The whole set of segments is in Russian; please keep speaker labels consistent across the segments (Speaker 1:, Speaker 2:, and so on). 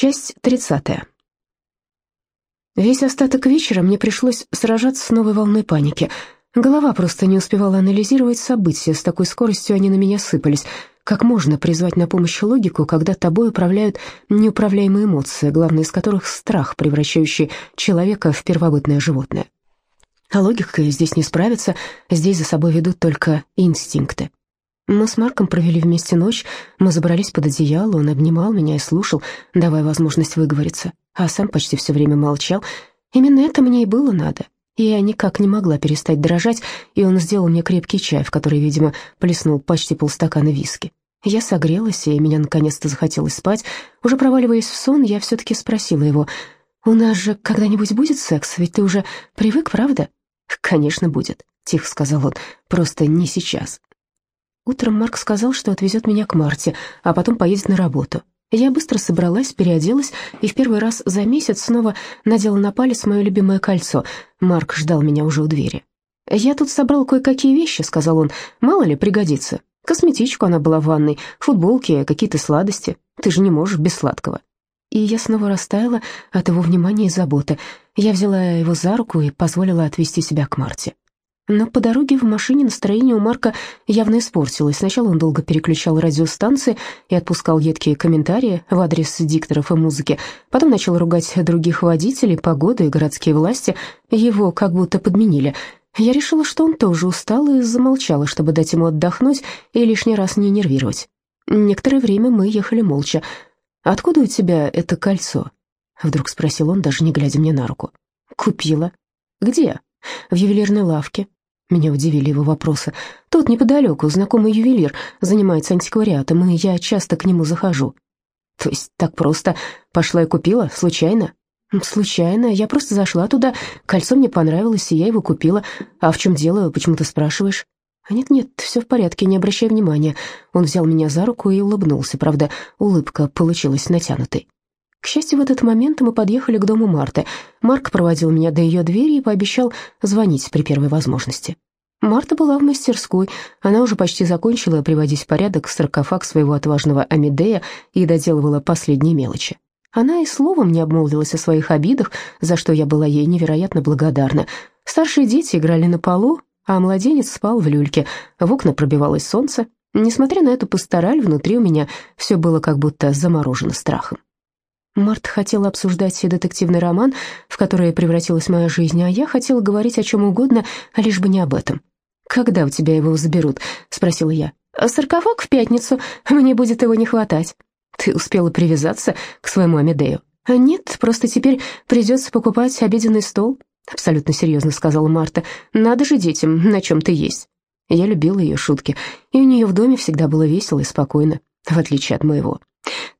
Speaker 1: Часть тридцатая. Весь остаток вечера мне пришлось сражаться с новой волной паники. Голова просто не успевала анализировать события, с такой скоростью они на меня сыпались. Как можно призвать на помощь логику, когда тобой управляют неуправляемые эмоции, главная из которых страх, превращающий человека в первобытное животное? А логика здесь не справится, здесь за собой ведут только инстинкты. Мы с Марком провели вместе ночь, мы забрались под одеяло, он обнимал меня и слушал, давая возможность выговориться, а сам почти все время молчал. Именно это мне и было надо. Я никак не могла перестать дрожать, и он сделал мне крепкий чай, в который, видимо, плеснул почти полстакана виски. Я согрелась, и меня наконец-то захотелось спать. Уже проваливаясь в сон, я все-таки спросила его, «У нас же когда-нибудь будет секс? Ведь ты уже привык, правда?» «Конечно, будет», — тихо сказал он, — «просто не сейчас». Утром Марк сказал, что отвезет меня к Марте, а потом поедет на работу. Я быстро собралась, переоделась и в первый раз за месяц снова надела на палец мое любимое кольцо. Марк ждал меня уже у двери. «Я тут собрал кое-какие вещи», — сказал он. «Мало ли, пригодится. Косметичку она была в ванной, футболки, какие-то сладости. Ты же не можешь без сладкого». И я снова растаяла от его внимания и заботы. Я взяла его за руку и позволила отвести себя к Марте. Но по дороге в машине настроение у Марка явно испортилось. Сначала он долго переключал радиостанции и отпускал едкие комментарии в адрес дикторов и музыки. Потом начал ругать других водителей, погоду и городские власти. Его как будто подменили. Я решила, что он тоже устал и замолчала, чтобы дать ему отдохнуть и лишний раз не нервировать. Некоторое время мы ехали молча. «Откуда у тебя это кольцо?» Вдруг спросил он, даже не глядя мне на руку. «Купила». «Где?» «В ювелирной лавке». Меня удивили его вопросы. «Тут неподалеку знакомый ювелир занимается антиквариатом, и я часто к нему захожу». «То есть так просто пошла и купила? Случайно?» «Случайно. Я просто зашла туда, кольцо мне понравилось, и я его купила. А в чем дело, почему ты спрашиваешь?» «Нет-нет, все в порядке, не обращай внимания». Он взял меня за руку и улыбнулся, правда, улыбка получилась натянутой. К счастью, в этот момент мы подъехали к дому Марты. Марк проводил меня до ее двери и пообещал звонить при первой возможности. Марта была в мастерской. Она уже почти закончила приводить в порядок саркофаг своего отважного Амедея и доделывала последние мелочи. Она и словом не обмолвилась о своих обидах, за что я была ей невероятно благодарна. Старшие дети играли на полу, а младенец спал в люльке. В окна пробивалось солнце. Несмотря на эту пастораль, внутри у меня все было как будто заморожено страхом. Марта хотела обсуждать детективный роман, в который превратилась моя жизнь, а я хотела говорить о чем угодно, лишь бы не об этом. «Когда у тебя его заберут?» — спросила я. «Саркофаг в пятницу. Мне будет его не хватать». «Ты успела привязаться к своему Амедею?» «Нет, просто теперь придется покупать обеденный стол», — абсолютно серьезно сказала Марта. «Надо же детям на чем-то есть». Я любила ее шутки, и у нее в доме всегда было весело и спокойно, в отличие от моего.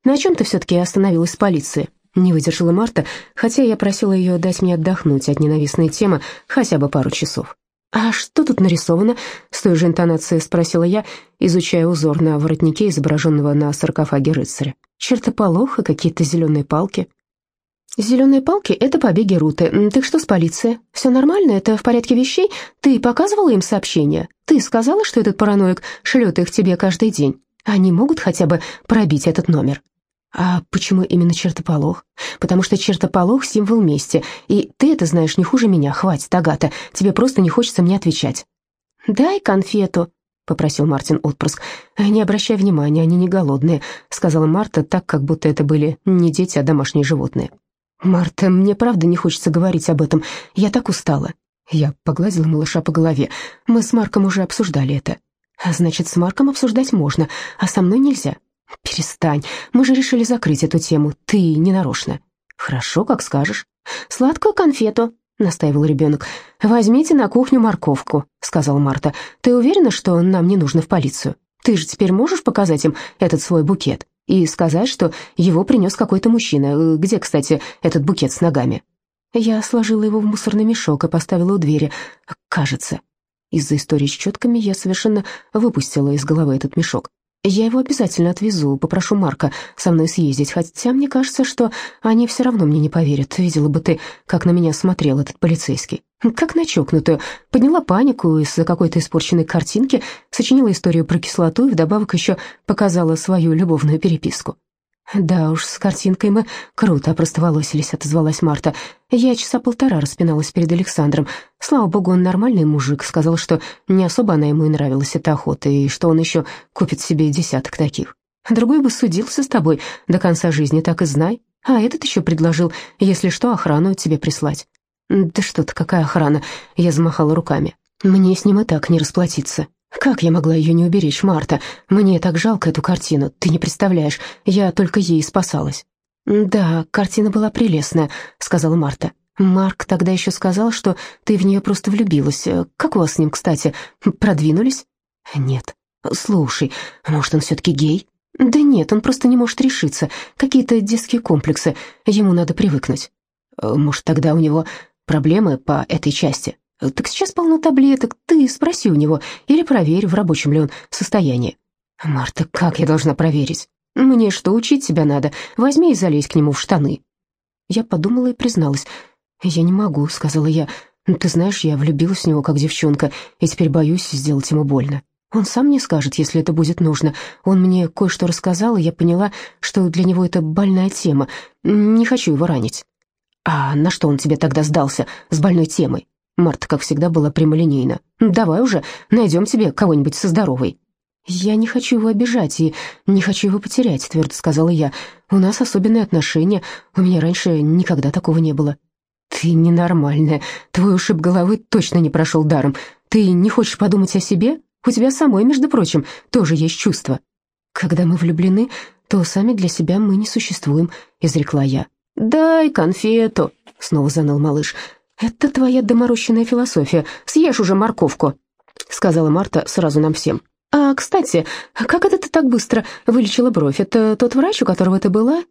Speaker 1: «На чем ты все-таки остановилась с полицией?» Не выдержала Марта, хотя я просила ее дать мне отдохнуть от ненавистной темы хотя бы пару часов. «А что тут нарисовано?» — с той же интонацией спросила я, изучая узор на воротнике, изображенного на саркофаге рыцаря. «Чертополох и какие-то зеленые палки». «Зеленые палки — это побеги Руты. Так что с полицией? Все нормально? Это в порядке вещей? Ты показывала им сообщения? Ты сказала, что этот параноик шлет их тебе каждый день?» Они могут хотя бы пробить этот номер? А почему именно чертополох? Потому что чертополох — символ мести, и ты это знаешь не хуже меня. Хватит, Агата, тебе просто не хочется мне отвечать. «Дай конфету», — попросил Мартин отпрыск. «Не обращай внимания, они не голодные», — сказала Марта так, как будто это были не дети, а домашние животные. «Марта, мне правда не хочется говорить об этом. Я так устала». Я погладила малыша по голове. Мы с Марком уже обсуждали это. Значит, с Марком обсуждать можно, а со мной нельзя. Перестань, мы же решили закрыть эту тему, ты не нарочно. Хорошо, как скажешь. Сладкую конфету, настаивал ребенок. «Возьмите на кухню морковку», — сказала Марта. «Ты уверена, что нам не нужно в полицию? Ты же теперь можешь показать им этот свой букет и сказать, что его принес какой-то мужчина? Где, кстати, этот букет с ногами?» Я сложила его в мусорный мешок и поставила у двери. «Кажется». Из-за истории с четками я совершенно выпустила из головы этот мешок. Я его обязательно отвезу, попрошу Марка со мной съездить, хотя мне кажется, что они все равно мне не поверят. Видела бы ты, как на меня смотрел этот полицейский. Как на чокнутую. Подняла панику из-за какой-то испорченной картинки, сочинила историю про кислоту и вдобавок еще показала свою любовную переписку. «Да уж, с картинкой мы круто опростоволосились», — отозвалась Марта. «Я часа полтора распиналась перед Александром. Слава богу, он нормальный мужик. Сказал, что не особо она ему и нравилась, эта охота, и что он еще купит себе десяток таких. Другой бы судился с тобой до конца жизни, так и знай. А этот еще предложил, если что, охрану тебе прислать». «Да что ты, какая охрана?» — я замахала руками. «Мне с ним и так не расплатиться». Как я могла ее не уберечь, Марта? Мне так жалко эту картину, ты не представляешь, я только ей спасалась». «Да, картина была прелестная», — сказала Марта. «Марк тогда еще сказал, что ты в нее просто влюбилась. Как у вас с ним, кстати, продвинулись?» «Нет». «Слушай, может, он все-таки гей?» «Да нет, он просто не может решиться. Какие-то детские комплексы. Ему надо привыкнуть». «Может, тогда у него проблемы по этой части?» Так сейчас полно таблеток, ты спроси у него или проверь, в рабочем ли он состоянии. Марта, как я должна проверить? Мне что, учить тебя надо? Возьми и залезь к нему в штаны. Я подумала и призналась. Я не могу, сказала я. Ты знаешь, я влюбилась в него как девчонка, и теперь боюсь сделать ему больно. Он сам мне скажет, если это будет нужно. Он мне кое-что рассказал, и я поняла, что для него это больная тема. Не хочу его ранить. А на что он тебе тогда сдался с больной темой? Марта, как всегда, была прямолинейна. «Давай уже, найдем тебе кого-нибудь со здоровой». «Я не хочу его обижать и не хочу его потерять», — твердо сказала я. «У нас особенные отношения, у меня раньше никогда такого не было». «Ты ненормальная, твой ушиб головы точно не прошел даром. Ты не хочешь подумать о себе? У тебя самой, между прочим, тоже есть чувства». «Когда мы влюблены, то сами для себя мы не существуем», — изрекла я. «Дай конфету», — снова заныл малыш. «Это твоя доморощенная философия. Съешь уже морковку», — сказала Марта сразу нам всем. «А, кстати, как это ты так быстро вылечила бровь? Это тот врач, у которого ты была?»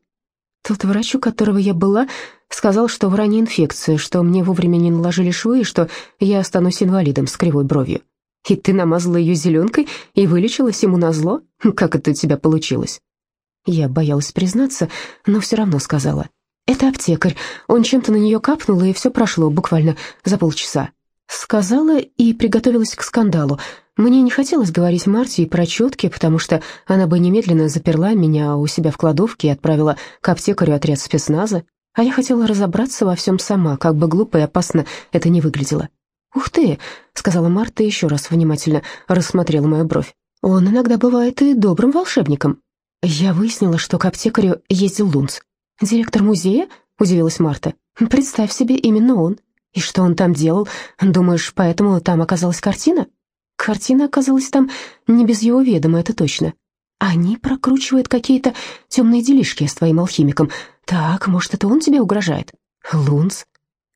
Speaker 1: «Тот врач, у которого я была, сказал, что в ране инфекция, что мне вовремя не наложили швы и что я останусь инвалидом с кривой бровью. И ты намазала ее зеленкой и вылечилась ему назло? Как это у тебя получилось?» Я боялась признаться, но все равно сказала. «Это аптекарь. Он чем-то на нее капнул, и все прошло буквально за полчаса». Сказала и приготовилась к скандалу. Мне не хотелось говорить Марте про четки, потому что она бы немедленно заперла меня у себя в кладовке и отправила к аптекарю отряд спецназа. А я хотела разобраться во всем сама, как бы глупо и опасно это не выглядело. «Ух ты!» — сказала Марта еще раз внимательно рассмотрела мою бровь. «Он иногда бывает и добрым волшебником». Я выяснила, что к аптекарю ездил Лунц. «Директор музея?» — удивилась Марта. «Представь себе, именно он. И что он там делал? Думаешь, поэтому там оказалась картина?» «Картина оказалась там не без его ведома, это точно. Они прокручивают какие-то темные делишки с твоим алхимиком. Так, может, это он тебе угрожает?» «Лунц?»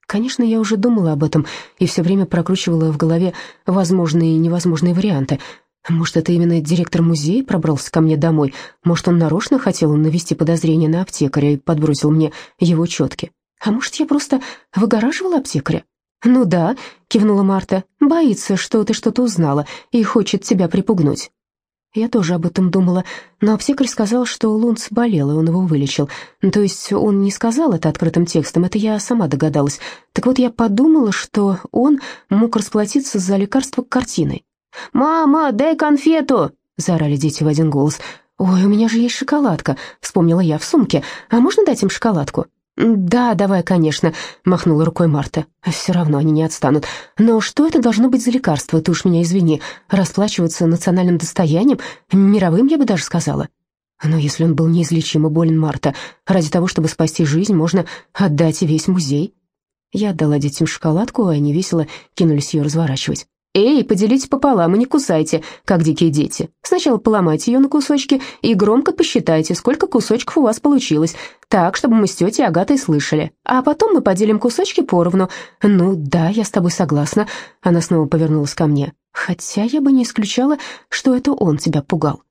Speaker 1: Конечно, я уже думала об этом и все время прокручивала в голове возможные и невозможные варианты — может, это именно директор музея пробрался ко мне домой? Может, он нарочно хотел навести подозрение на аптекаря и подбросил мне его четки? А может, я просто выгораживала аптекаря? «Ну да», — кивнула Марта, — «боится, что ты что-то узнала и хочет тебя припугнуть». Я тоже об этом думала, но аптекарь сказал, что Лунц болел, и он его вылечил. То есть он не сказал это открытым текстом, это я сама догадалась. Так вот я подумала, что он мог расплатиться за лекарство картиной. «Мама, дай конфету!» — заорали дети в один голос. «Ой, у меня же есть шоколадка», — вспомнила я в сумке. «А можно дать им шоколадку?» «Да, давай, конечно», — махнула рукой Марта. «Все равно они не отстанут. Но что это должно быть за лекарство, ты уж меня извини. Расплачиваться национальным достоянием, мировым, я бы даже сказала». Но если он был неизлечимо болен, Марта, ради того, чтобы спасти жизнь, можно отдать весь музей. Я отдала детям шоколадку, а они весело кинулись ее разворачивать. «Эй, поделите пополам и не кусайте, как дикие дети. Сначала поломайте ее на кусочки и громко посчитайте, сколько кусочков у вас получилось, так, чтобы мы с тетей Агатой слышали. А потом мы поделим кусочки поровну. Ну да, я с тобой согласна». Она снова повернулась ко мне. «Хотя я бы не исключала, что это он тебя пугал».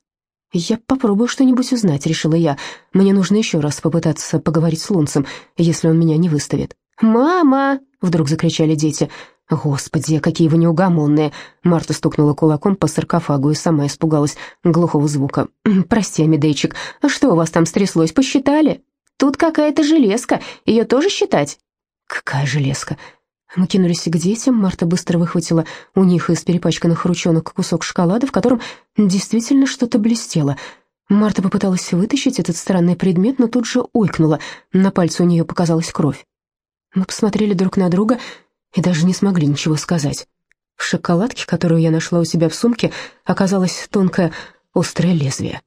Speaker 1: «Я попробую что-нибудь узнать», — решила я. «Мне нужно еще раз попытаться поговорить с Лунцем, если он меня не выставит». «Мама!» — вдруг закричали дети. «Господи, какие вы неугомонные!» Марта стукнула кулаком по саркофагу и сама испугалась глухого звука. «Прости, Амедейчик, а что у вас там стряслось, посчитали? Тут какая-то железка, ее тоже считать?» «Какая железка?» Мы кинулись к детям, Марта быстро выхватила у них из перепачканных ручонок кусок шоколада, в котором действительно что-то блестело. Марта попыталась вытащить этот странный предмет, но тут же ойкнула. На пальце у нее показалась кровь. Мы посмотрели друг на друга и даже не смогли ничего сказать. В шоколадке, которую я нашла у себя в сумке, оказалось тонкое острое лезвие.